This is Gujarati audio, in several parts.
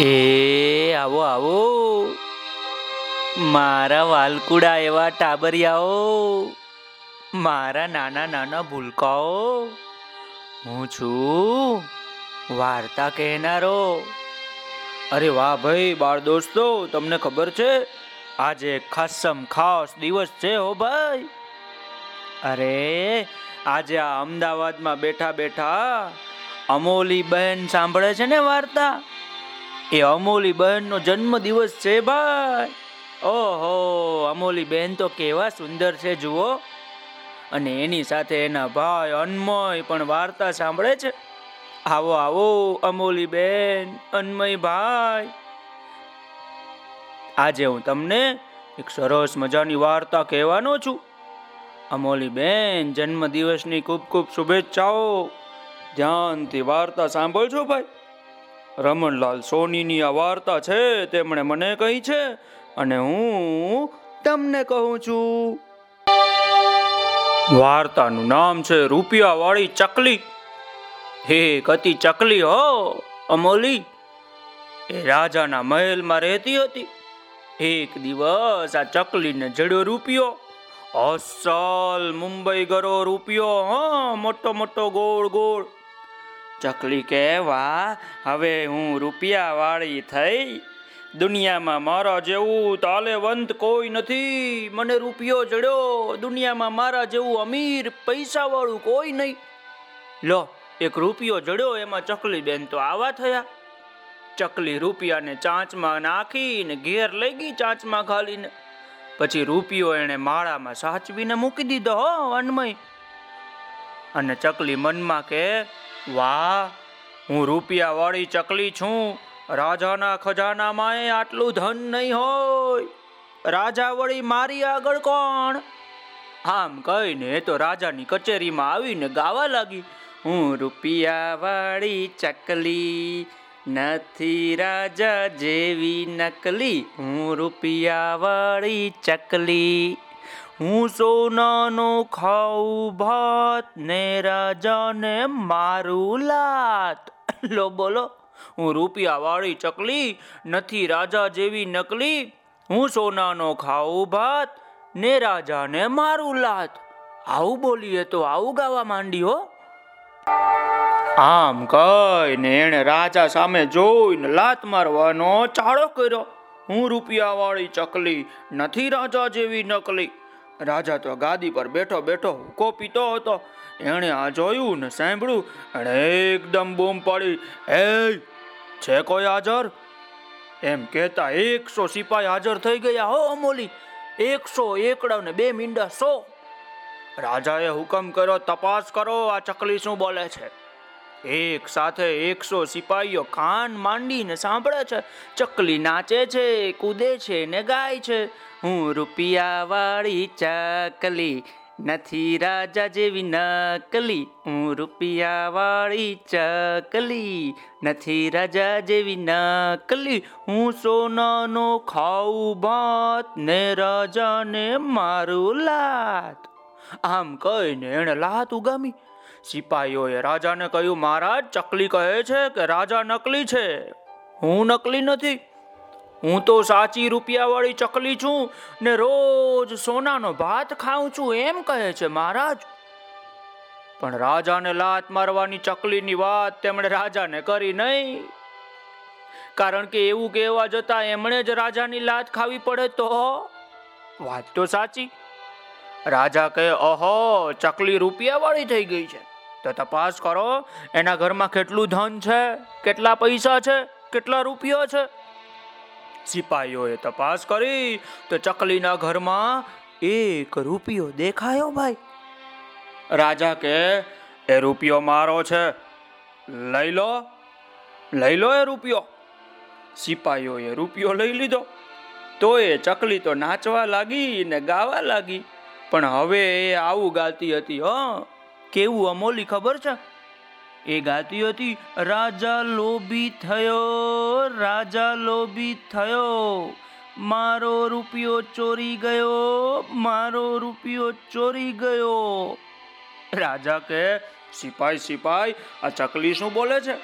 એ, આવો આવો. મારા વાલકુડા એવા ટાબરિયાઓ. મારા નાના નાના ભૂલકાઓ. હું છું વાર્તા કહેનારો. અરે વાહ ભાઈ, બાળ દોસ્તો, તમને ખબર છે? આજે ખાસમ ખાસ દિવસ છે હો ભાઈ. અરે, આજે આ અમદાવાદમાં બેઠા બેઠા અમોલી બહેન સાંભળે છે ને વાર્તા? એ અમોલી બહેનનો જન્મ દિવસ છે ભાઈ. ઓહો અમોલી બહેન તો કેવા સુંદર છે જુઓ. અને એની સાથે એના ભાઈ અન્મય પણ વાર્તા સાંભળે છે. આવો આવો અમોલી બેન અન્મય ભાઈ. આજે હું તમને એક સરસ મજાની વાર્તા કહેવાનો છું. અમોલી બેન જન્મ દિવસની ખૂબ ખૂબ શુભેચ્છાઓ. ધ્યાનથી વાર્તા સાંભળજો ભાઈ. રમણલાલ સોનીની આ વાર્તા છે તેમણે મને કહી છે અને હું તમને કહું છું. વાર્તાનું નામ છે રૂપિયાવાળી ચકલી. હે કતી ચકલી હો, અમોલી. એ રાજાના મહેલમાં રહેતી હતી. એક દિવસ આ ચકલીને જડ્યો રૂપિયો. અસલ મુંબઈ ગરો રૂપિયો, હા, મોટો મોટો ગોળ ગોળ. ચકલી કે વાહ હવે હું રૂપિયા વાળી થઈ. દુનિયામાં મારા જેવું તાલેવંત કોઈ નથી. મને રૂપિયો જડ્યો. દુનિયામાં મારા જેવું અમીર પૈસા વાળું કોઈ નહીં. લો, એક રૂપિયો જડ્યો, એમાં ચકલી બેન તો આવા થયા. ચકલી રૂપિયાને ચાંચમાં નાખીને ઘેર લઈ ગઈ ચાંચમાં ઘાલીને. પછી રૂપિયો એણે માળામાં સાચવીને મૂકી દીધો, હો અન્મય અને ચકલી મનમાં કે વાહ, હું રૂપિયા વાળી ચકલી છું. રાજાના ખજાનામાં આટલું ધન નહીં હોય. રાજા વળી મારી આગળ કોણ? આમ કહીને તો રાજાની કચેરીમાં આવીને ગાવા લાગી. હું રૂપિયા વાળી ચકલી નથી રાજા જેવી નકલી. હું રૂપિયા વાળી ચકલી હું સોનાનો ખાઉં ભાત ને રાજાને મારું લાત. લો, બોલો. હું રૂપિયા વાળી ચકલી, નથી રાજા જેવી નકલી. હું સોનાનો ખાઉં ભાત ને રાજાને મારું લાત. આવું બોલીએ તો આવું ગાવા માંડી હો. આમ કહીને એણે રાજા સામે જોઈને લાત મારવાનો ચાળો કર્યો. હું રૂપિયાવાળી ચકલી નથી રાજા જેવી નકલી. રાજા તો ગાદી પર બેઠો બેઠો હુકો પીતો હતો. એણે આ જોયું ને સાંભળ્યું, એણે એકદમ બૂમ પાડી એ છે કોઈ હાજર? એમ કહેતા એકસો સિપાઈ હાજર થઈ ગયા. હો, અમોલી, એકસો એકડા ને બે મીંડા સો. રાજાએ હુકમ કર્યો, તપાસ કરો, આ ચકલી શું બોલે છે? એક સાથે એકસો સિપાહીઓ કાન માંડીને સાંભળે છે. ચકલી નાચે છે, કૂદે છે ને ગાય છે. હું રૂપિયા વાળી ચકલી નથી, રાજા જેવી નકલી. હું રૂપિયા વાળી ચકલી નથી, રાજા જેવી નકલી. હું સોનાનો ખાઉં ભાત ને રાજાને મારું લાત. આમ કહીને એણે લાત ઉગામી. સિપાહીઓએ રાજાને કહ્યું, મહારાજ, ચકલી કહે છે કે રાજા નકલી છે. હું નકલી નથી. હું તો સાચી રૂપિયાવાળી ચકલી છું ને રોજ સોનાનો ભાત ખાઉં છું એમ કહે છે, મહારાજ. પણ રાજાને લાત મારવાની ચકલીની વાત તેમણે રાજાને કરી નહીં. કારણ કે એવું કહેવા જતા એમણે જ રાજાની લાત ખાવી પડે તો? વાત તો સાચી. રાજા કહે, ઓહો, ચકલી રૂપિયાવાળી થઈ ગઈ છે. તો તપાસ કરો, એના ઘરમાં કેટલું ધન છે, કેટલા પૈસા છે, કેટલા રૂપિયો છે? સિપાહીઓએ તપાસ કરી, તો ચકલીના ઘરમાં એક રૂપિયો દેખાયો ભાઈ. રાજા કે, એ રૂપિયો મારો છે, લઈ લો લઈ લો એ રૂપિયો. સિપાહીઓએ રૂપિયો લઈ લીધો. તો એ ચકલી તો નાચવા લાગી ને ગાવા લાગી, પણ હવે એ આવું ગાતી હતી, હ. કેવું અમોલી ખબર છે? એ ગાતી હતી, રાજા લોભી થયો, રાજા લોભી થયો, મારો રૂપિયો ચોરી ગયો, મારો રૂપિયો ચોરી ગયો. રાજા કે, સિપાઈ સિપાઈ, આ ચકલી શું બોલે છે?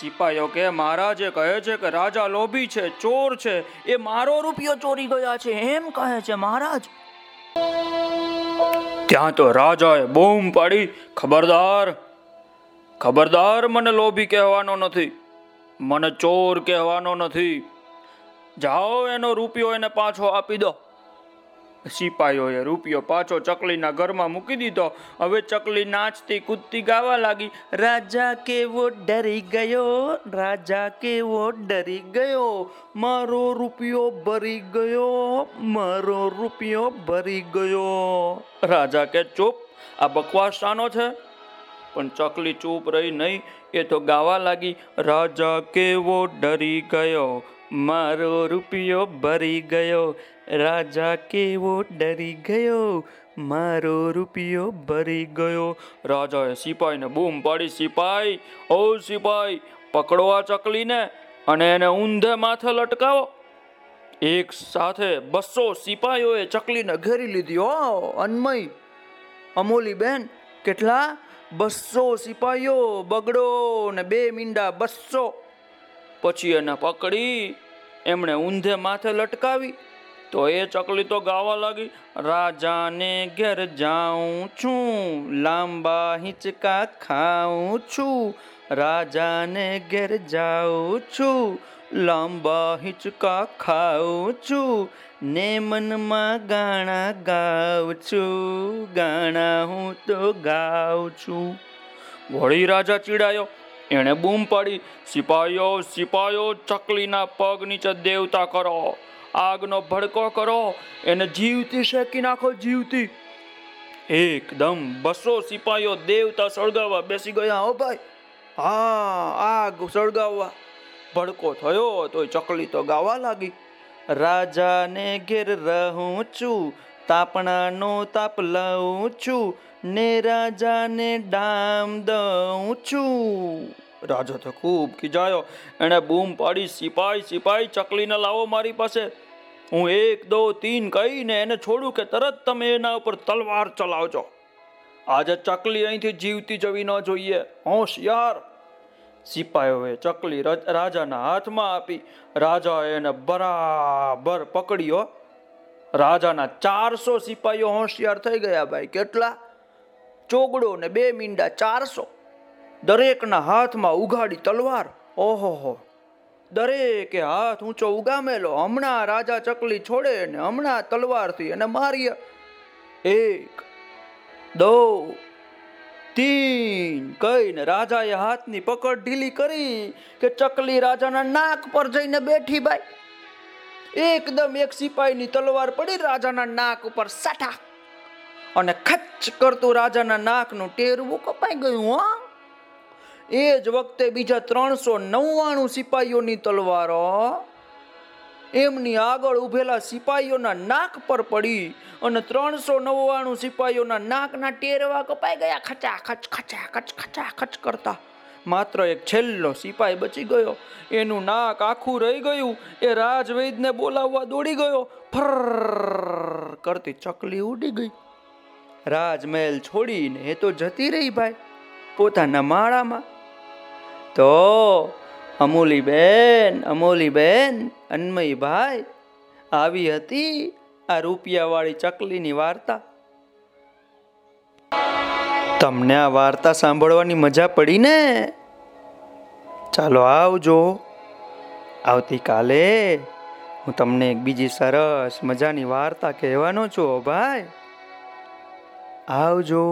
સિપાહીઓ કે, મહારાજે કહે છે કે, રાજા લોભી છે, ચોર છે, એ મારો રૂપિયો ચોરી ગયા છે, એમ કહે છે, મહારાજ. ત્યાં તો રાજાએ બૂમ પાડી, ખબરદાર ખબરદાર મને લોભી કહેવાનો નથી, મને ચોર કહેવાનો નથી. જાઓ એનો રૂપિયો એને પાછો આપી દો. સિપાહીઓએ રૂપિયો પાછો ચકલીના ઘરમાં મૂકી દીધો. હવે ચકલી નાચતી કૂદતી ગાવા લાગી. રાજા કેવો ડરી ગયો? રાજા કેવો ડરી ગયો? મારો રૂપિયો ભરી ગયો? મારો રૂપિયો ભરી ગયો? રાજા કે, ચૂપ, આ બકવાસ શાનો છે. પણ ચકલી ચૂપ રહી નહીં. એ તો ગાવા લાગી. રાજા કેવો ડરી ગયો? મારો રૂપિયો ભરી ગયો? રાજા કેવો ડરી ગયો? મારો રૂપિયો ભરી ગયો. રાજાએ સિપાહીને બૂમ પાડી, સિપાઈ, ઓ સિપાઈ, પકડો આ ચકલીને અને એને ઊંધે માથે લટકાવો. એક સાથે બસો સિપાહીઓએ ચકલીને ઘેરી લીધી. હો અન્મય અમોલી બેન કેટલા? બસો સિપાહીઓ બગડો ને બે મીંડા બસો. પછી એને પકડી, એમણે ઊંધે માથે લટકાવી. તો એ ચકલી તો ગાવા લાગી, રાજાને ઘેર જાઉં છું, લાંબા હિંચકા ખાઉં છું, રાજાને ઘેર જાઉં છું, લાંબા હિંચકા ખાઉં છું ને મનમાં ગાણા ગાઉં છું, ગાણા હું તો ગાઉં છું. વળી રાજા ચીડાયો, એણે બૂમ પાડી સિપાહીઓ સિપાહીઓ ચકલીના પગ નીચે દેવતા કરો. આગનો ભડકો કરો, એને જીવતી શેકી નાખો, જીવતી. એકદમ બસો સિપાહીઓ દેવતા સળગાવવા બેસી ગયા હો ભાઈ, હા, આગ સળગાવવા. ભડકો થયો તોય ચકલી તો ગાવા લાગી. રાજાને ઘેર રહું છું, તાપણાનો તાપ લઉં છું, ને રાજાને ડામ દઉં છું. રાજા તો ખૂબ ખીજાયો, એણે બૂમ પાડી, સિપાઈ સિપાઈ, ચકલીને લાવો મારી પાસે. હું એક, દો, તીન કહીને એને છોડું કે તરત તમે એના ઉપર તલવાર ચલાવજો. આજે ચકલી અહીંથી જીવતી જવી ન જોઈએ. હોશિયાર. સિપાહીઓએ ચકલી રાજાના હાથમાં આપી. રાજાએ એને બરાબર પકડ્યો. રાજાના ચારસો સિપાહીઓ હોશિયાર થઈ ગયા ભાઈ. કેટલા? ચોગડો ને બે મીંડા ચારસો. દરેકના હાથમાં ઉઘાડી તલવાર. ઓહો દરેકે હાથ ઊંચો ઉગામેલો. હમણાં રાજા ચકલી છોડે ને હમણાં તલવારથી એને માર્યા એક, દો, તીન કહીને રાજાએ હાથની પકડ ઢીલી કરી કે ચકલી રાજાના નાક પર જઈને બેઠી બાઈ. એકદમ એક સિપાહીની તલવાર પડી રાજાના નાક ઉપર સાઠા. અને ખચ કરતું રાજાના નાકનું ટેરવું કપાઈ ગયું, હા. એ જ વખતે બીજા ત્રણસો નવ્વાણું સિપાહીઓની તલવારો એમની આગળ ઉભેલા સિપાહીઓના નાક પર પડી અને ત્રણસો નવ્વાણું સિપાહીઓના નાકના ટેરવા કપાઈ ગયા. ખચા, ખચ ખચા ખચ ખચા, ખચ કરતા. માત્ર એક છેલ્લો સિપાહી બચી ગયો. એનું નાક આખું રહી ગયું. એ રાજવૈદને બોલાવવા દોડી ગયો. ફર કરતી ચકલી ઉડી ગઈ. રાજમહેલ છોડીને એ તો જતી રહી ભાઈ. પોતાના માળામાં તો અમૂલી બેન અમૂલી બેન અન્મય ભાઈ આવી હતી આ રૂપિયાવાળી ચકલીની વાર્તા. તમને આ વાર્તા સાંભળવાની મજા પડી ને? ચાલો આવજો. આવતીકાલે હું તમને એક બીજી સરસ મજાની વાર્તા કહેવાનો છું ભાઈ. આવજો.